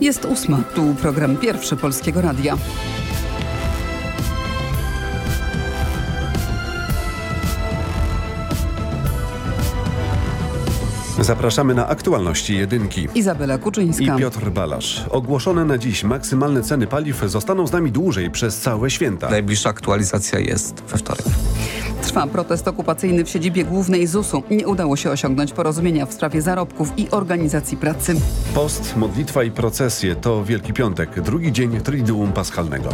Jest ósma. Tu program pierwszy Polskiego Radia. Zapraszamy na aktualności jedynki. Izabela Kuczyńska. I Piotr Balasz. Ogłoszone na dziś maksymalne ceny paliw zostaną z nami dłużej przez całe święta. Najbliższa aktualizacja jest we wtorek. Trwa protest okupacyjny w siedzibie głównej ZUS-u. Nie udało się osiągnąć porozumienia w sprawie zarobków i organizacji pracy. Post, modlitwa i procesje to Wielki Piątek, drugi dzień Triduum Paschalnego.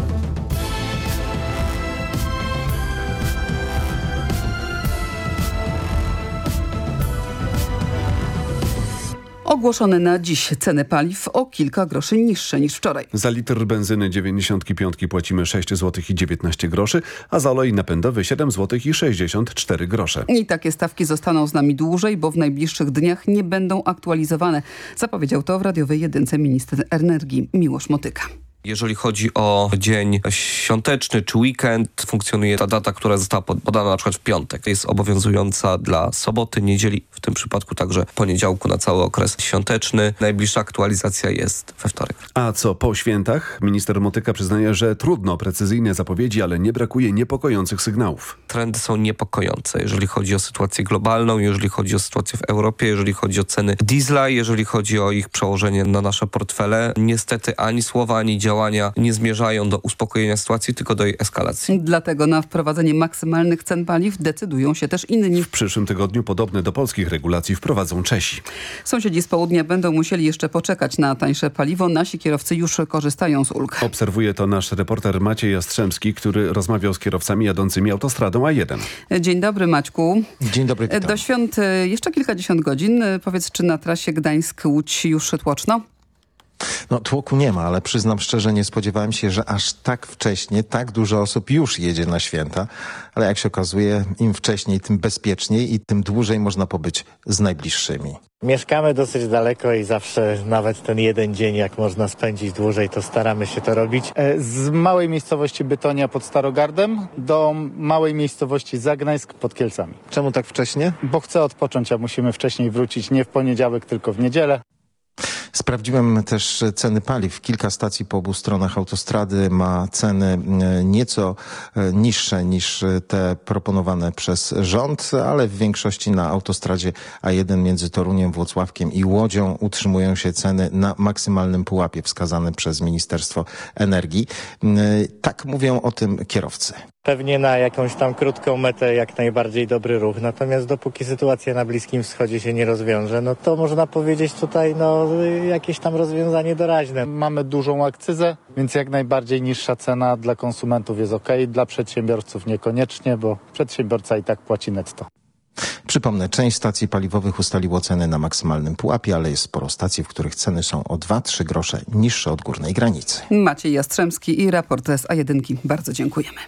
Ogłoszone na dziś ceny paliw o kilka groszy niższe niż wczoraj. Za litr benzyny 95 płacimy 6 zł i 19 groszy, a za olej napędowy 7 zł i 64 grosze. I takie stawki zostaną z nami dłużej, bo w najbliższych dniach nie będą aktualizowane. Zapowiedział to w radiowej jedynce minister energii Miłosz Motyka. Jeżeli chodzi o dzień świąteczny czy weekend, funkcjonuje ta data, która została podana na przykład w piątek. Jest obowiązująca dla soboty, niedzieli, w tym przypadku także poniedziałku na cały okres świąteczny. Najbliższa aktualizacja jest we wtorek. A co po świętach? Minister Motyka przyznaje, że trudno precyzyjne zapowiedzi, ale nie brakuje niepokojących sygnałów. Trendy są niepokojące, jeżeli chodzi o sytuację globalną, jeżeli chodzi o sytuację w Europie, jeżeli chodzi o ceny diesla, jeżeli chodzi o ich przełożenie na nasze portfele. Niestety ani słowa, ani działania działania nie zmierzają do uspokojenia sytuacji, tylko do jej eskalacji. Dlatego na wprowadzenie maksymalnych cen paliw decydują się też inni. W przyszłym tygodniu podobne do polskich regulacji wprowadzą Czesi. Sąsiedzi z południa będą musieli jeszcze poczekać na tańsze paliwo. Nasi kierowcy już korzystają z ulg. Obserwuje to nasz reporter Maciej Jastrzębski, który rozmawiał z kierowcami jadącymi autostradą A1. Dzień dobry Maćku. Dzień dobry. Witam. Do świąt jeszcze kilkadziesiąt godzin. Powiedz, czy na trasie Gdańsk-Łódź już tłoczno? No tłoku nie ma, ale przyznam szczerze, nie spodziewałem się, że aż tak wcześnie tak dużo osób już jedzie na święta. Ale jak się okazuje, im wcześniej, tym bezpieczniej i tym dłużej można pobyć z najbliższymi. Mieszkamy dosyć daleko i zawsze nawet ten jeden dzień, jak można spędzić dłużej, to staramy się to robić. Z małej miejscowości Bytonia pod Starogardem do małej miejscowości Zagnańsk pod Kielcami. Czemu tak wcześnie? Bo chcę odpocząć, a musimy wcześniej wrócić nie w poniedziałek, tylko w niedzielę. Sprawdziłem też ceny paliw. Kilka stacji po obu stronach autostrady ma ceny nieco niższe niż te proponowane przez rząd, ale w większości na autostradzie A1 między Toruniem, Włocławkiem i Łodzią utrzymują się ceny na maksymalnym pułapie wskazane przez Ministerstwo Energii. Tak mówią o tym kierowcy. Pewnie na jakąś tam krótką metę jak najbardziej dobry ruch, natomiast dopóki sytuacja na Bliskim Wschodzie się nie rozwiąże, no to można powiedzieć tutaj no jakieś tam rozwiązanie doraźne. Mamy dużą akcyzę, więc jak najbardziej niższa cena dla konsumentów jest ok, dla przedsiębiorców niekoniecznie, bo przedsiębiorca i tak płaci netto. Przypomnę, część stacji paliwowych ustaliło ceny na maksymalnym pułapie, ale jest sporo stacji, w których ceny są o 2-3 grosze niższe od górnej granicy. Maciej Jastrzębski i raport z A1. Bardzo dziękujemy.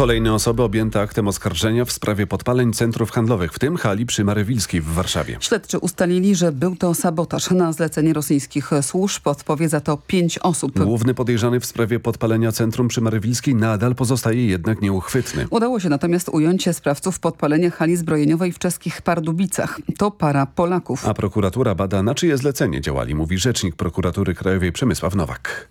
Kolejne osoby objęte aktem oskarżenia w sprawie podpaleń centrów handlowych, w tym hali przy Marywilskiej w Warszawie. Śledczy ustalili, że był to sabotaż na zlecenie rosyjskich służb. Odpowie za to pięć osób. Główny podejrzany w sprawie podpalenia centrum przy Marywilskiej nadal pozostaje jednak nieuchwytny. Udało się natomiast ująć sprawców podpalenia hali zbrojeniowej w czeskich Pardubicach. To para Polaków. A prokuratura bada na czyje zlecenie działali, mówi rzecznik prokuratury krajowej Przemysław Nowak.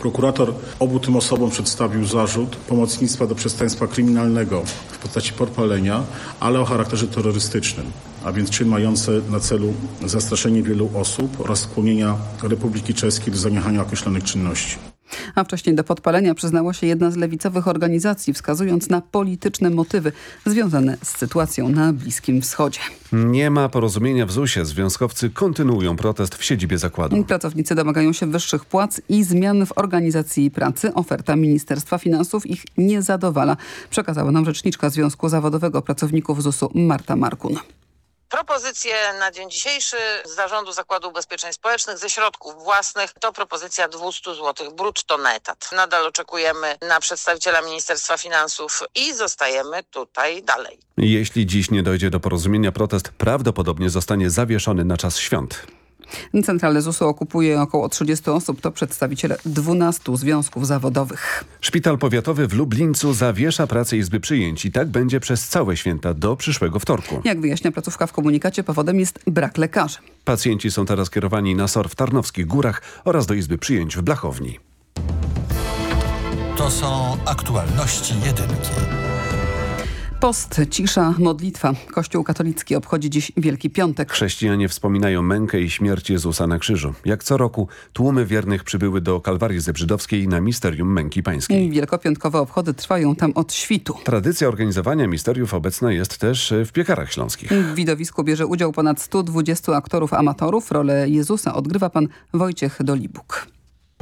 Prokurator obu tym osobom przedstawił zarzut pomocnictwa do przestępstwa kryminalnego w postaci podpalenia, ale o charakterze terrorystycznym, a więc czyn mający na celu zastraszenie wielu osób oraz skłonienia Republiki Czeskiej do zaniechania określonych czynności. A wcześniej do podpalenia przyznała się jedna z lewicowych organizacji, wskazując na polityczne motywy związane z sytuacją na Bliskim Wschodzie. Nie ma porozumienia w ZUS-ie. Związkowcy kontynuują protest w siedzibie zakładu. Pracownicy domagają się wyższych płac i zmian w organizacji pracy. Oferta Ministerstwa Finansów ich nie zadowala. Przekazała nam rzeczniczka Związku Zawodowego Pracowników ZUS-u Marta Markun. Propozycje na dzień dzisiejszy z Zarządu Zakładu Ubezpieczeń Społecznych ze środków własnych to propozycja 200 zł brutto na etat. Nadal oczekujemy na przedstawiciela Ministerstwa Finansów i zostajemy tutaj dalej. Jeśli dziś nie dojdzie do porozumienia, protest prawdopodobnie zostanie zawieszony na czas świąt. Centralę ZUS-u okupuje około 30 osób. To przedstawiciele 12 związków zawodowych. Szpital powiatowy w Lublińcu zawiesza pracę Izby Przyjęć i tak będzie przez całe święta do przyszłego wtorku. Jak wyjaśnia placówka w komunikacie, powodem jest brak lekarzy. Pacjenci są teraz kierowani na SOR w Tarnowskich Górach oraz do Izby Przyjęć w Blachowni. To są aktualności jedynki. Post, cisza, modlitwa. Kościół katolicki obchodzi dziś Wielki Piątek. Chrześcijanie wspominają mękę i śmierć Jezusa na krzyżu. Jak co roku tłumy wiernych przybyły do Kalwarii Zebrzydowskiej na Misterium Męki Pańskiej. Wielkopiątkowe obchody trwają tam od świtu. Tradycja organizowania misteriów obecna jest też w piekarach śląskich. W widowisku bierze udział ponad 120 aktorów amatorów. Rolę Jezusa odgrywa pan Wojciech Dolibuk.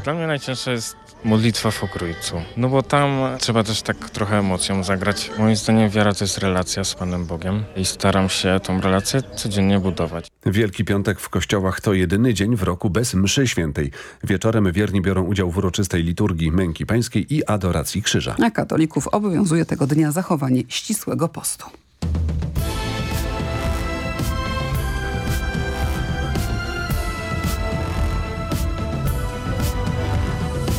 Dla mnie najcięższa jest modlitwa w Okrójcu, no bo tam trzeba też tak trochę emocją zagrać. Moim zdaniem wiara to jest relacja z Panem Bogiem i staram się tą relację codziennie budować. Wielki Piątek w kościołach to jedyny dzień w roku bez mszy świętej. Wieczorem wierni biorą udział w uroczystej liturgii Męki Pańskiej i adoracji krzyża. A katolików obowiązuje tego dnia zachowanie ścisłego postu.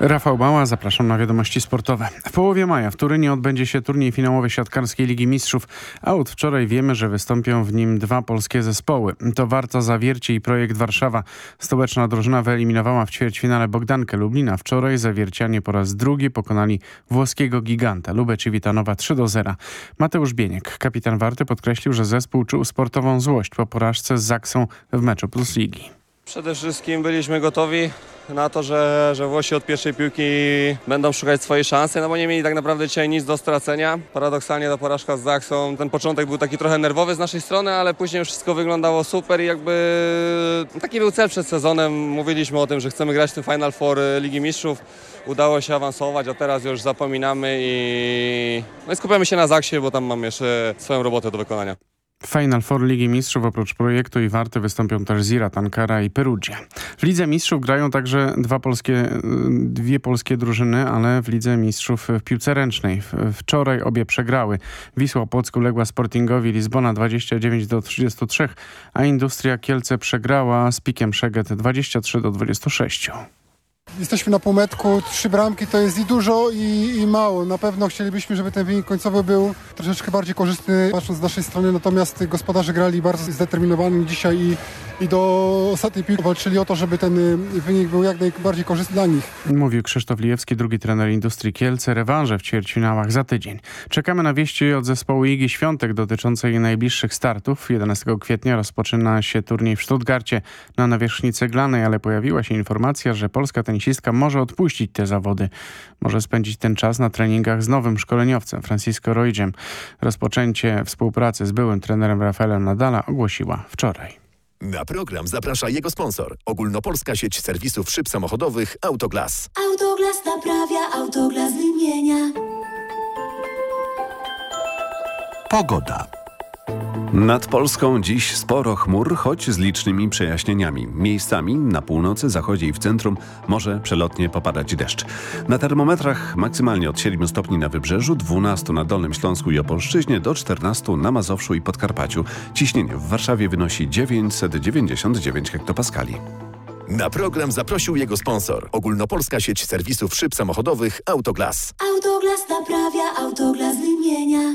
Rafał Bała, zapraszam na wiadomości sportowe. W połowie maja w Turynie odbędzie się turniej finałowy siatkarskiej Ligi Mistrzów, a od wczoraj wiemy, że wystąpią w nim dwa polskie zespoły. To Warta Zawiercie i Projekt Warszawa. Stołeczna drużyna wyeliminowała w ćwierćfinale Bogdankę Lublina. Wczoraj Zawiercianie po raz drugi pokonali włoskiego giganta Lubę Civitanowa 3 do 0. Mateusz Bieniek, kapitan Warty, podkreślił, że zespół czuł sportową złość po porażce z Zaksą w meczu Plus Ligi. Przede wszystkim byliśmy gotowi na to, że, że Włosi od pierwszej piłki będą szukać swojej szansy, no bo nie mieli tak naprawdę dzisiaj nic do stracenia. Paradoksalnie ta porażka z Zaksą, ten początek był taki trochę nerwowy z naszej strony, ale później wszystko wyglądało super i jakby taki był cel przed sezonem. Mówiliśmy o tym, że chcemy grać w tym Final Four Ligi Mistrzów. Udało się awansować, a teraz już zapominamy i, no i skupiamy się na Zaksie, bo tam mamy jeszcze swoją robotę do wykonania. Final Four Ligi Mistrzów oprócz projektu i Warty wystąpią też Zira, Tankara i Perugia. W Lidze Mistrzów grają także dwa polskie, dwie polskie drużyny, ale w Lidze Mistrzów w piłce ręcznej. Wczoraj obie przegrały. Wisła Płock uległa Sportingowi Lizbona 29 do 33, a Industria Kielce przegrała z Pikiem Szeged 23 do 26. Jesteśmy na półmetku, trzy bramki to jest i dużo i, i, mało. Na pewno chcielibyśmy, żeby ten wynik końcowy był troszeczkę bardziej korzystny, patrząc z naszej strony, natomiast gospodarze grali bardzo zdeterminowani dzisiaj i, i do ostatniej piłki walczyli o to, żeby ten wynik był jak najbardziej korzystny dla nich. Mówił Krzysztof Lijewski, drugi trener Industrii Kielce. Rewanże w ćwierćfinałach za tydzień. Czekamy na wieści od zespołu Igi Świątek dotyczące jej najbliższych startów. 11 kwietnia rozpoczyna się turniej w Stuttgarcie na nawierzchni ceglanej, ale pojawiła się informacja, że polska tenisistka może odpuścić te zawody. Może spędzić ten czas na treningach z nowym szkoleniowcem, Francisco Roydziem. Rozpoczęcie współpracy z byłym trenerem Rafaelem Nadala ogłosiła wczoraj. Na program zaprasza jego sponsor. Ogólnopolska sieć serwisów szyb samochodowych Autoglas. Autoglas naprawia, Autoglas wymienia. Pogoda. Nad Polską dziś sporo chmur, choć z licznymi przejaśnieniami. Miejscami na północy, zachodzie i w centrum może przelotnie popadać deszcz. Na termometrach maksymalnie od 7 stopni na Wybrzeżu, 12 na Dolnym Śląsku i Opolszczyźnie, do 14 na Mazowszu i Podkarpaciu. Ciśnienie w Warszawie wynosi 999 hektopaskali. Na program zaprosił jego sponsor. Ogólnopolska sieć serwisów szyb samochodowych Autoglas. Autoglas naprawia, Autoglas wymienia.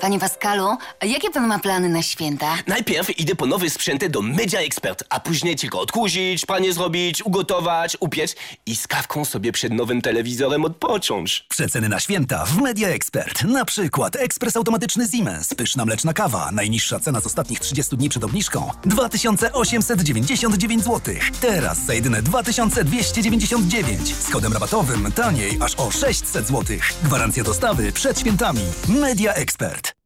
Panie Pascalu, jakie pan ma plany na święta? Najpierw idę po nowe sprzęty do Media Expert, a później tylko odkurzyć, panie zrobić, ugotować, upiec i z kawką sobie przed nowym telewizorem odpocząć. Przeceny na święta w Media Expert. Na przykład ekspres automatyczny Siemens, pyszna mleczna kawa, najniższa cena z ostatnich 30 dni przed obniżką 2899 zł. Teraz za jedyne 2299. Z kodem rabatowym taniej aż o 600 zł. Gwarancja dostawy przed świętami. Media Expert. Act.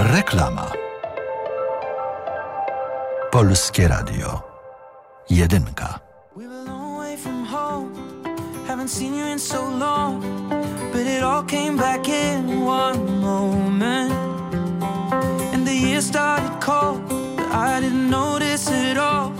Reklama. Polskie Radio. Jedynka. away from. Haven't seen you in so long, but it all came back in one moment. And the year started cold, but I didn't notice it all.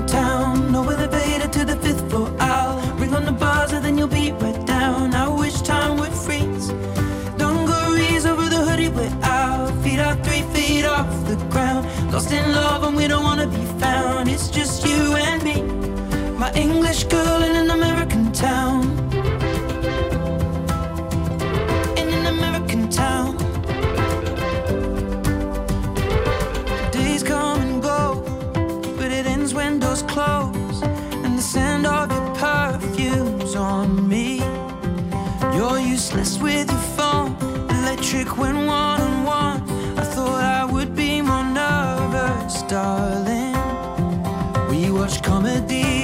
English girl in an American town. In an American town. Days come and go, but it ends when doors close. And the scent of your perfume's on me. You're useless with your phone, electric when one on one. I thought I would be more nervous, darling. We watch comedies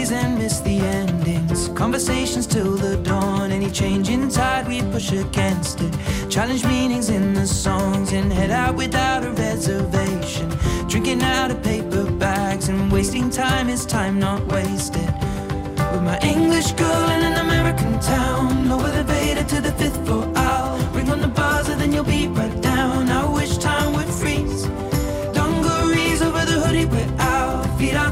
Conversations till the dawn. Any change in tide, we push against it. Challenge meanings in the songs and head out without a reservation. Drinking out of paper bags and wasting time is time not wasted. With my English girl in an American town. lower the elevator to the fifth floor. I'll ring on the buzzer, then you'll be right down. I wish time would freeze. Dungarees over the hoodie, we're out. Feet are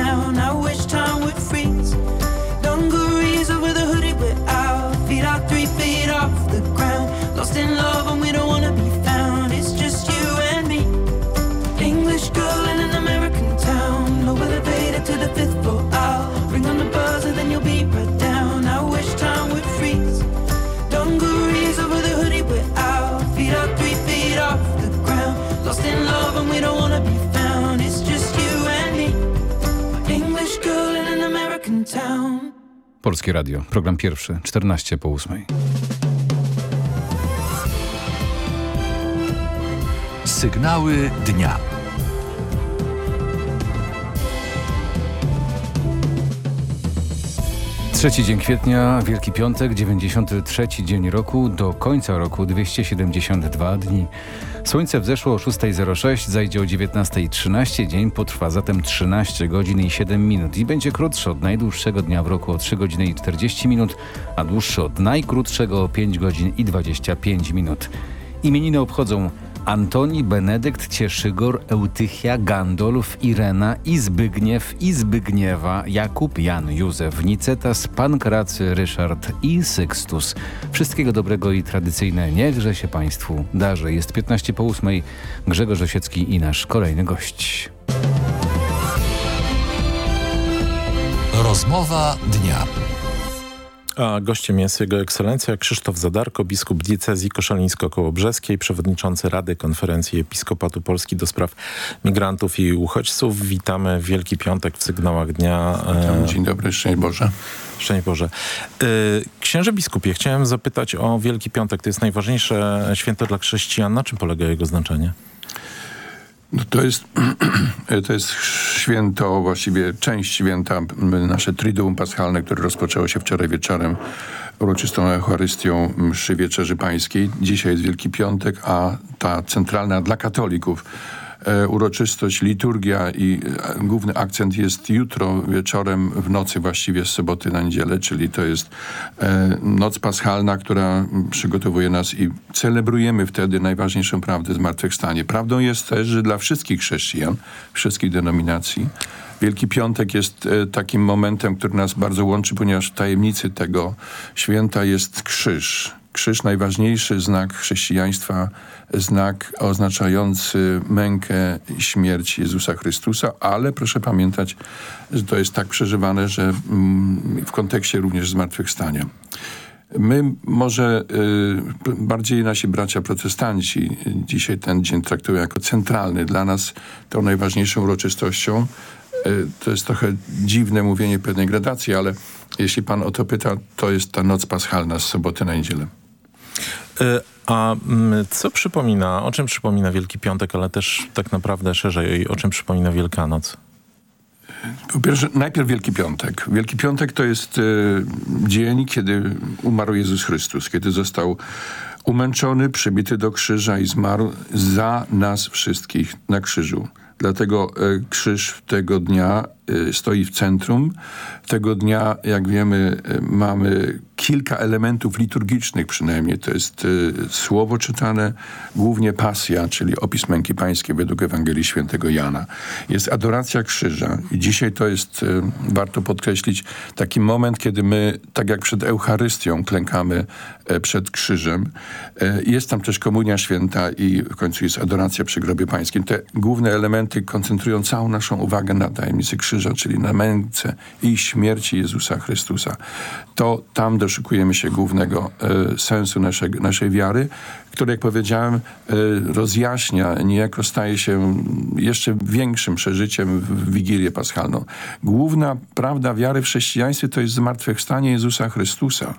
Polskie Radio, program pierwszy, 14 po 8. Sygnały dnia. Trzeci dzień kwietnia, Wielki Piątek, 93 dzień roku, do końca roku 272 dni. Słońce wzeszło o 6.06, zajdzie o 19.13, dzień potrwa zatem 13 godzin i 7 minut i będzie krótszy od najdłuższego dnia w roku o 3 godziny i 40 minut, a dłuższy od najkrótszego o 5 godzin i 25 minut. Imieniny obchodzą Antoni, Benedykt, Cieszygor, Eutychia, Gandolf, Irena i Zbygniew, i Zbygniewa, Jakub, Jan, Józef, Nicetas, Pankracy, Ryszard i Sykstus. Wszystkiego dobrego i tradycyjne niechże się Państwu darzy. Jest 15 po 8. Grzegorz Osiecki i nasz kolejny gość. Rozmowa dnia. A gościem jest Jego Ekscelencja Krzysztof Zadarko, biskup diecezji koszalińsko-kołobrzeskiej, przewodniczący Rady Konferencji Episkopatu Polski do spraw migrantów i uchodźców. Witamy w Wielki Piątek w sygnałach dnia. Witam, dzień dobry, szczęść Boże. Szczęść Boże. Księże biskupie, chciałem zapytać o Wielki Piątek. To jest najważniejsze święto dla chrześcijan. Na czym polega jego znaczenie? No to, jest, to jest święto, właściwie część święta, nasze Triduum Paschalne, które rozpoczęło się wczoraj wieczorem uroczystą Eucharystią mszy Wieczerzy Pańskiej. Dzisiaj jest Wielki Piątek, a ta centralna dla katolików uroczystość, liturgia i e, główny akcent jest jutro wieczorem, w nocy właściwie z soboty na niedzielę, czyli to jest e, noc paschalna, która przygotowuje nas i celebrujemy wtedy najważniejszą prawdę zmartwychwstanie. Prawdą jest też, że dla wszystkich chrześcijan, wszystkich denominacji, Wielki Piątek jest e, takim momentem, który nas bardzo łączy, ponieważ w tajemnicy tego święta jest krzyż. Krzyż najważniejszy znak chrześcijaństwa, znak oznaczający mękę śmierć Jezusa Chrystusa, ale proszę pamiętać, że to jest tak przeżywane, że mm, w kontekście również zmartwychwstania. My może y, bardziej nasi bracia protestanci dzisiaj ten dzień traktują jako centralny. Dla nas tą najważniejszą uroczystością y, to jest trochę dziwne mówienie pewnej gradacji, ale jeśli pan o to pyta, to jest ta noc paschalna z soboty na niedzielę. Y, a mm, co przypomina, o czym przypomina Wielki Piątek, ale też tak naprawdę szerzej, o czym przypomina Wielkanoc? Po pierwsze, najpierw Wielki Piątek. Wielki Piątek to jest e, dzień, kiedy umarł Jezus Chrystus, kiedy został umęczony, przybity do krzyża i zmarł za nas wszystkich na krzyżu. Dlatego e, krzyż tego dnia stoi w centrum. Tego dnia, jak wiemy, e, mamy kilka elementów liturgicznych przynajmniej. To jest słowo czytane, głównie pasja, czyli opis męki pańskiej według Ewangelii Świętego Jana. Jest adoracja krzyża i dzisiaj to jest, warto podkreślić, taki moment, kiedy my, tak jak przed Eucharystią, klękamy przed krzyżem. Jest tam też komunia święta i w końcu jest adoracja przy grobie pańskim. Te główne elementy koncentrują całą naszą uwagę na tajemnicy krzyża, czyli na męce i śmierci Jezusa Chrystusa. To tam doszukujemy się głównego e, sensu naszej, naszej wiary, który, jak powiedziałem, e, rozjaśnia, niejako staje się jeszcze większym przeżyciem w Wigilię Paschalną. Główna prawda wiary w chrześcijaństwie to jest zmartwychwstanie Jezusa Chrystusa.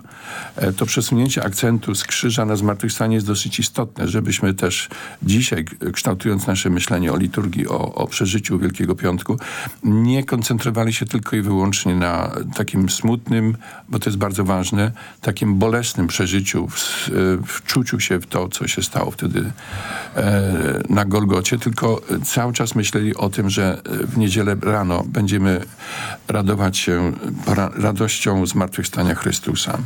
E, to przesunięcie akcentu z krzyża na zmartwychwstanie jest dosyć istotne, żebyśmy też dzisiaj, kształtując nasze myślenie o liturgii, o, o przeżyciu Wielkiego Piątku, nie koncentrowali się tylko i wyłącznie na takim smutnym, bo to jest bardzo ważne, takim bolesnym przeżyciu, w, w czuciu się w to, co się stało wtedy e, na Golgocie, tylko cały czas myśleli o tym, że w niedzielę rano będziemy radować się radością zmartwychwstania Chrystusa.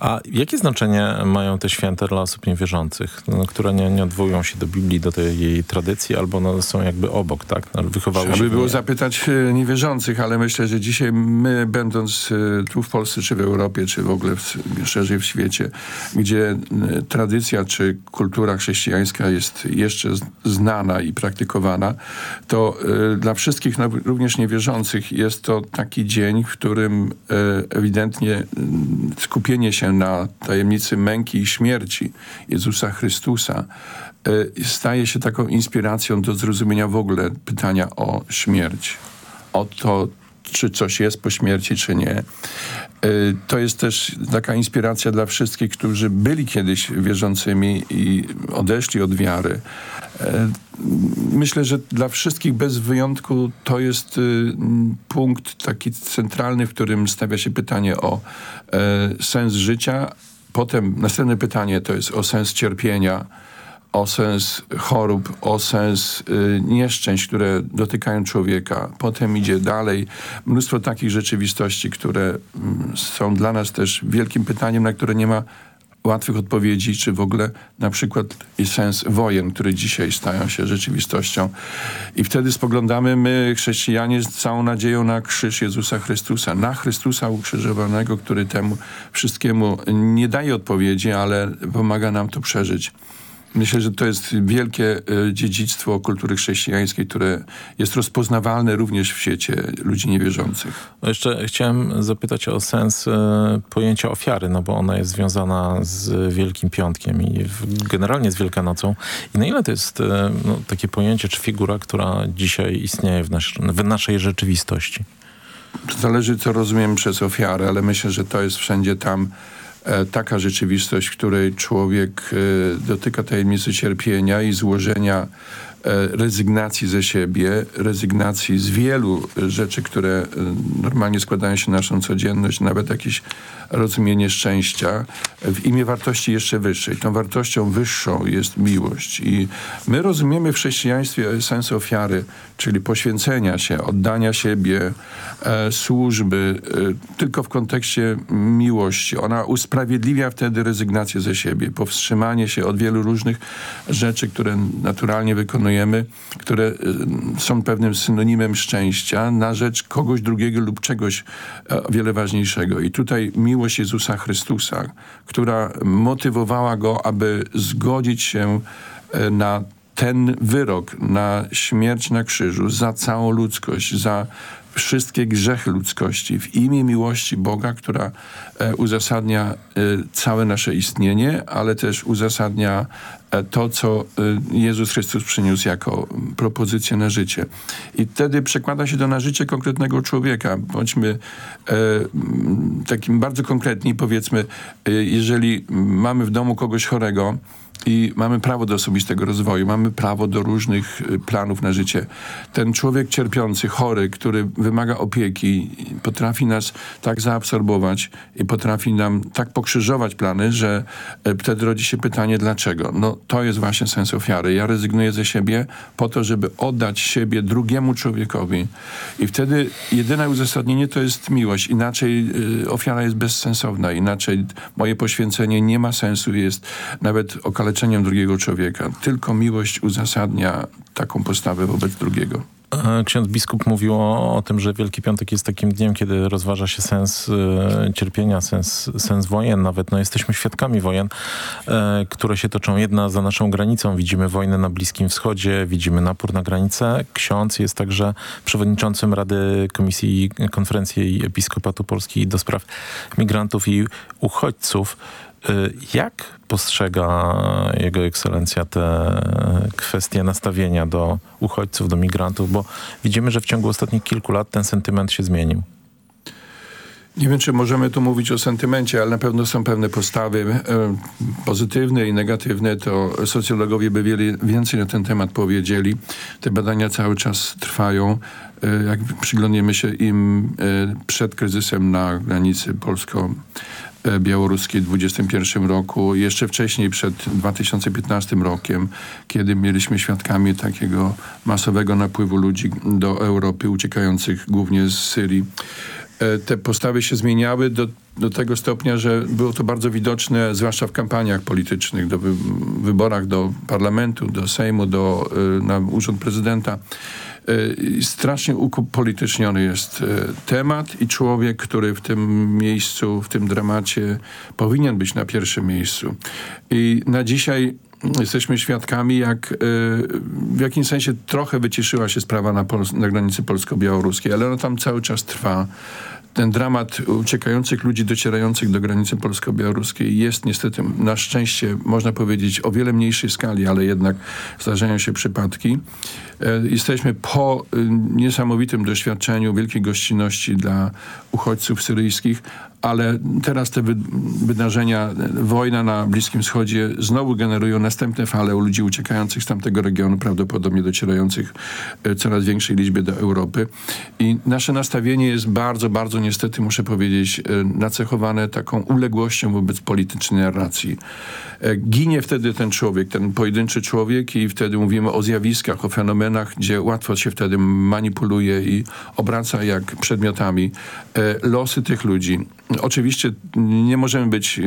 A jakie znaczenie mają te święta dla osób niewierzących, no, które nie, nie odwołują się do Biblii, do tej jej tradycji, albo no, są jakby obok, tak? No, wychowały Trzeba się... by było zapytać e, niewierzących, ale myślę, że dzisiaj my, będąc e, tu w Polsce, czy w Europie, czy w ogóle w, szerzej w świecie, gdzie e, tradycja, czy kultura chrześcijańska jest jeszcze znana i praktykowana, to dla wszystkich, no, również niewierzących, jest to taki dzień, w którym ewidentnie skupienie się na tajemnicy męki i śmierci Jezusa Chrystusa e, staje się taką inspiracją do zrozumienia w ogóle pytania o śmierć. O to, czy coś jest po śmierci, czy nie. Y, To jest też taka inspiracja dla wszystkich, którzy byli kiedyś wierzącymi i odeszli od wiary. E, Myślę, że dla wszystkich bez wyjątku to jest y, punkt taki centralny, w którym stawia się pytanie o e, sens życia. Potem następne pytanie to jest o sens cierpienia, o sens chorób, o sens y, nieszczęść, które dotykają człowieka. Potem idzie dalej mnóstwo takich rzeczywistości, które mm, są dla nas też wielkim pytaniem, na które nie ma łatwych odpowiedzi, czy w ogóle na przykład i sens wojen, które dzisiaj stają się rzeczywistością. I wtedy spoglądamy my, chrześcijanie, z całą nadzieją na krzyż Jezusa Chrystusa, na Chrystusa ukrzyżowanego, który temu wszystkiemu nie daje odpowiedzi, ale pomaga nam to przeżyć. Myślę, że to jest wielkie e, dziedzictwo kultury chrześcijańskiej, które jest rozpoznawalne również w świecie ludzi niewierzących. No Jeszcze chciałem zapytać o sens e, pojęcia ofiary, no bo ona jest związana z Wielkim Piątkiem i generalnie z Wielkanocą. I na ile to jest e, no, takie pojęcie czy figura, która dzisiaj istnieje w, nasz, w naszej rzeczywistości? To zależy, co rozumiem przez ofiarę, ale myślę, że to jest wszędzie tam taka rzeczywistość, w której człowiek e, dotyka tajemnicy cierpienia i złożenia e, rezygnacji ze siebie, rezygnacji z wielu e, rzeczy, które e, normalnie składają się na naszą codzienność, nawet jakieś rozumienie szczęścia w imię wartości jeszcze wyższej. Tą wartością wyższą jest miłość i my rozumiemy w chrześcijaństwie sens ofiary, czyli poświęcenia się, oddania siebie, e, służby, e, tylko w kontekście miłości. Ona usprawiedliwia wtedy rezygnację ze siebie, powstrzymanie się od wielu różnych rzeczy, które naturalnie wykonujemy, które e, są pewnym synonimem szczęścia na rzecz kogoś drugiego lub czegoś e, wiele ważniejszego. I tutaj miłość Jezusa Chrystusa, która motywowała go, aby zgodzić się e, na ten wyrok, na śmierć na krzyżu za całą ludzkość, za wszystkie grzechy ludzkości w imię miłości Boga, która e, uzasadnia e, całe nasze istnienie, ale też uzasadnia e, to, co Jezus Chrystus przyniósł jako propozycję na życie. I wtedy przekłada się to na życie konkretnego człowieka. Bądźmy e, takim bardzo konkretni powiedzmy, jeżeli mamy w domu kogoś chorego, i mamy prawo do osobistego rozwoju, mamy prawo do różnych y, planów na życie. Ten człowiek cierpiący, chory, który wymaga opieki, potrafi nas tak zaabsorbować i potrafi nam tak pokrzyżować plany, że e, wtedy rodzi się pytanie, dlaczego? No to jest właśnie sens ofiary. Ja rezygnuję ze siebie po to, żeby oddać siebie drugiemu człowiekowi. I wtedy jedyne uzasadnienie to jest miłość. Inaczej y, ofiara jest bezsensowna. Inaczej moje poświęcenie nie ma sensu, jest nawet okaleczeniem drugiego człowieka. Tylko miłość uzasadnia taką postawę wobec drugiego. E, Ksiądz biskup mówił o, o tym, że Wielki Piątek jest takim dniem, kiedy rozważa się sens e, cierpienia, sens, sens wojen. Nawet no, jesteśmy świadkami wojen, e, które się toczą jedna za naszą granicą. Widzimy wojnę na Bliskim Wschodzie, widzimy napór na granicę. Ksiądz jest także przewodniczącym Rady Komisji Konferencji Episkopatu Polski do spraw migrantów i uchodźców. E, Jak postrzega Jego Ekscelencja te kwestie nastawienia do uchodźców, do migrantów? Bo widzimy, że w ciągu ostatnich kilku lat ten sentyment się zmienił. Nie wiem, czy możemy tu mówić o sentymencie, ale na pewno są pewne postawy e, pozytywne i negatywne. To socjologowie by wiele więcej na ten temat powiedzieli. Te badania cały czas trwają. E, jak przyglądniemy się im e, przed kryzysem na granicy polsko białoruskiej w 2021 roku, jeszcze wcześniej przed 2015 rokiem, kiedy mieliśmy świadkami takiego masowego napływu ludzi do Europy, uciekających głównie z Syrii te postawy się zmieniały do, do tego stopnia, że było to bardzo widoczne, zwłaszcza w kampaniach politycznych, do wy, wyborach do parlamentu, do Sejmu, do, y, na urząd prezydenta. Y, strasznie upolityczniony jest temat i człowiek, który w tym miejscu, w tym dramacie powinien być na pierwszym miejscu. I na dzisiaj jesteśmy świadkami, jak y, w jakimś sensie trochę wyciszyła się sprawa na, na granicy polsko-białoruskiej, ale ona tam cały czas trwa. Ten dramat uciekających ludzi docierających do granicy polsko-białoruskiej jest niestety, na szczęście, można powiedzieć, o wiele mniejszej skali, ale jednak zdarzają się przypadki. E, Jesteśmy po y, niesamowitym doświadczeniu wielkiej gościnności dla uchodźców syryjskich, ale teraz te wy wydarzenia, wojna na Bliskim Wschodzie znowu generują następne fale u ludzi uciekających z tamtego regionu, prawdopodobnie docierających e, coraz większej liczbie do Europy. I nasze nastawienie jest bardzo, bardzo niestety, muszę powiedzieć, e, nacechowane taką uległością wobec politycznej narracji. E, Ginie wtedy ten człowiek, ten pojedynczy człowiek i wtedy mówimy o zjawiskach, o fenomenach, gdzie łatwo się wtedy manipuluje i obraca jak przedmiotami losy tych ludzi. Oczywiście nie możemy być e,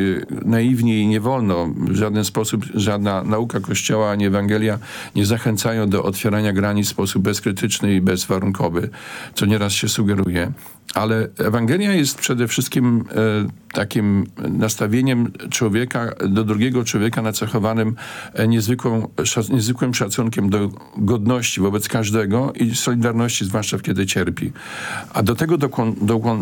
naiwni i nie wolno w żaden sposób, żadna nauka Kościoła ani Ewangelia nie zachęcają do otwierania granic w sposób bezkrytyczny i bezwarunkowy, co nieraz się sugeruje. Ale Ewangelia jest przede wszystkim e, takim nastawieniem człowieka do drugiego człowieka nacechowanym e, niezwykłą, szac, niezwykłym szacunkiem do godności wobec każdego i solidarności, zwłaszcza kiedy cierpi. A do tego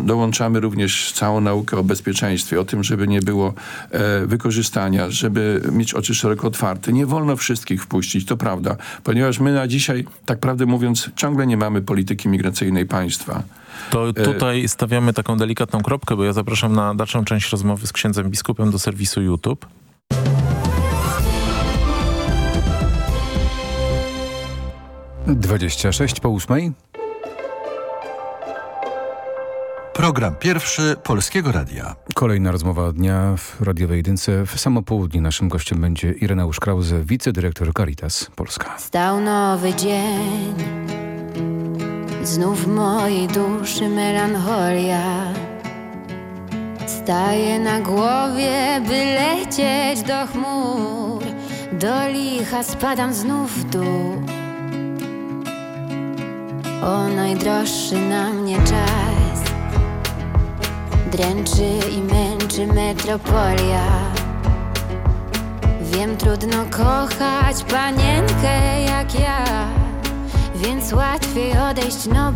dołączamy również całą naukę o bezpieczeństwie, o tym, żeby nie było e, wykorzystania, żeby mieć oczy szeroko otwarte. Nie wolno wszystkich wpuścić, to prawda, ponieważ my na dzisiaj, tak prawdę mówiąc, ciągle nie mamy polityki migracyjnej państwa. To tutaj stawiamy taką delikatną kropkę, bo ja zapraszam na dalszą część rozmowy z księdzem biskupem do serwisu YouTube. Dwadzieścia sześć po ósmej. Program pierwszy Polskiego Radia. Kolejna rozmowa dnia w radiowej jedynce. W samo południe naszym gościem będzie Ireneusz Krause, wicedyrektor Caritas Polska. Stał nowy dzień, znów w mojej duszy melancholia. Staję na głowie, by lecieć do chmur, do licha spadam znów w dół. O najdroższy na mnie czas, dręczy i męczy metropolia. Wiem, trudno kochać panienkę jak ja, więc łatwiej odejść no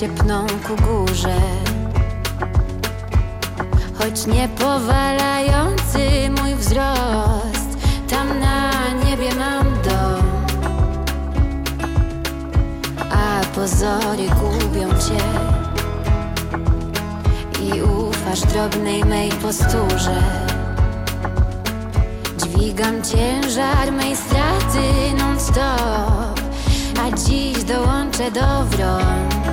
się pną ku górze. Choć nie powalający mój wzrost, tam na niebie mam dom. A pozory gubią cię i ufasz drobnej mej posturze. Dźwigam ciężar mej straty non-stop A dziś dołączę do wron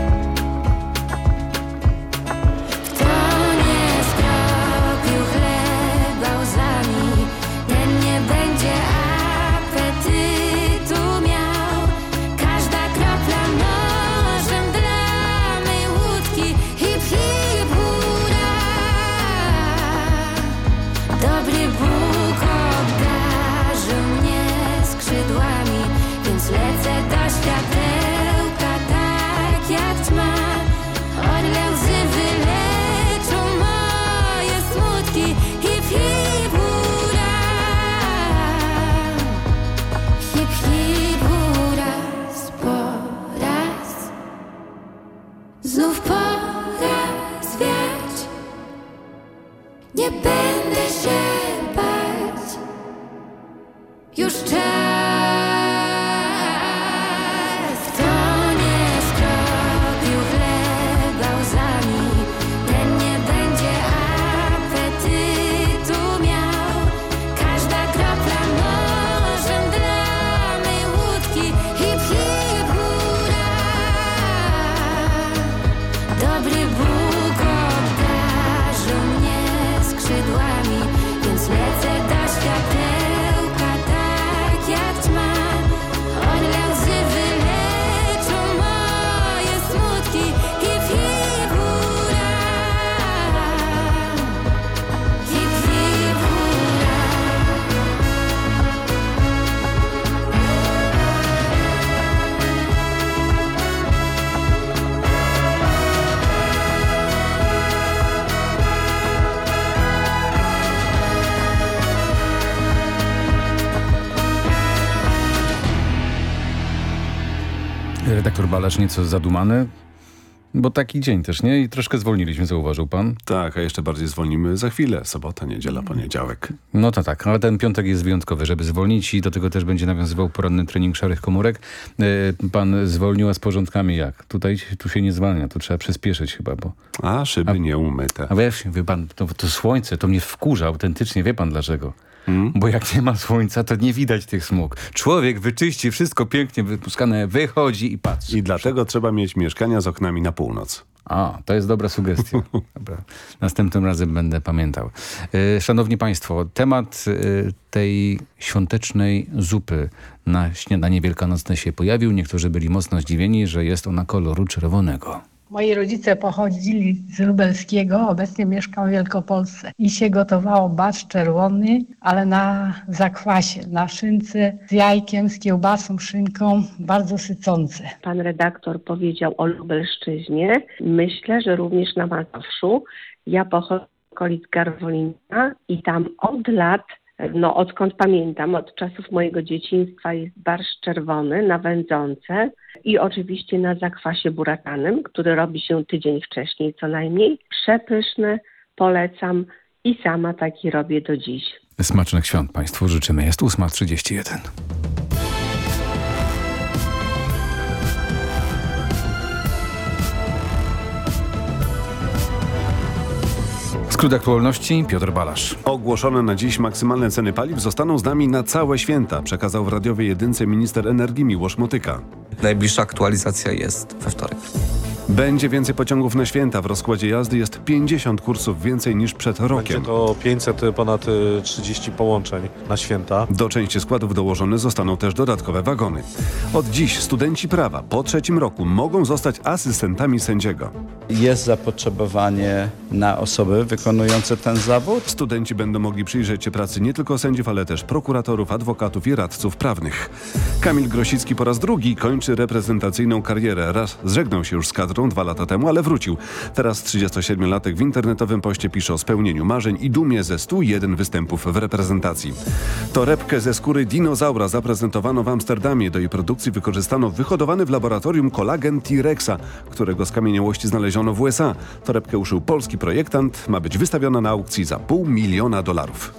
Redaktor Balasz nieco zadumany, bo taki dzień też, nie? I troszkę zwolniliśmy, zauważył pan. Tak, a jeszcze bardziej zwolnimy za chwilę. Sobota, niedziela, poniedziałek. No to tak, ale ten piątek jest wyjątkowy, żeby zwolnić i do tego też będzie nawiązywał poranny trening szarych komórek. E, Pan zwolnił, a z porządkami jak? Tutaj tu się nie zwalnia, tu trzeba przyspieszyć chyba, bo... A, szyby nie umyte. A wiesz, wie pan, to, to słońce, to mnie wkurza autentycznie, wie pan dlaczego? Bo jak nie ma słońca, to nie widać tych smug. Człowiek wyczyści wszystko pięknie wypuskane, wychodzi i patrzy. I dlatego trzeba mieć mieszkania z oknami na północ. A, to jest dobra sugestia. Dobra. Następnym razem będę pamiętał. E, Szanowni Państwo, temat e, tej świątecznej zupy na śniadanie wielkanocne się pojawił. Niektórzy byli mocno zdziwieni, że jest ona koloru czerwonego. Moi rodzice pochodzili z Lubelskiego, obecnie mieszkam w Wielkopolsce i się gotowało bacz czerwony, ale na zakwasie, na szynce z jajkiem, z kiełbasą, szynką, bardzo sycące. Pan redaktor powiedział o Lubelszczyźnie. Myślę, że również na Mazowszu. Ja pochodzę z okolic Garwolina i tam od lat, no odkąd pamiętam, od czasów mojego dzieciństwa jest barszcz czerwony na wędzące i oczywiście na zakwasie burakanym, który robi się tydzień wcześniej co najmniej. Przepyszny, polecam i sama taki robię do dziś. Smacznych świąt Państwu życzymy. Jest 8.31. Skrót aktualności Piotr Balasz. Ogłoszone na dziś maksymalne ceny paliw zostaną z nami na całe święta, przekazał w radiowej jedynce minister energii Miłosz Motyka. Najbliższa aktualizacja jest we wtorek. Będzie więcej pociągów na święta. W rozkładzie jazdy jest 50 kursów więcej niż przed Będzie rokiem. to 500, y, ponad y, 30 połączeń na święta. Do części składów dołożone zostaną też dodatkowe wagony. Od dziś studenci prawa po trzecim roku mogą zostać asystentami sędziego. Jest zapotrzebowanie na osoby wykonujące ten zawód. Studenci będą mogli przyjrzeć się pracy nie tylko sędziów, ale też prokuratorów, adwokatów i radców prawnych. Kamil Grosicki po raz drugi kończy reprezentacyjną karierę. Raz zżegnał się już z kadrą dwa lata temu, ale wrócił. Teraz 37-latek w internetowym poście pisze o spełnieniu marzeń i dumie ze 101 występów w reprezentacji. Torebkę ze skóry dinozaura zaprezentowano w Amsterdamie. Do jej produkcji wykorzystano wyhodowany w laboratorium kolagen T-Rexa, którego skamieniałości znaleziono w USA. Torebkę uszył polski projektant. Ma być wystawiona na aukcji za pół miliona dolarów.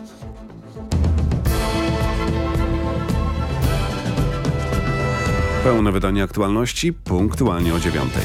Pełne wydanie aktualności punktualnie o dziewiątej.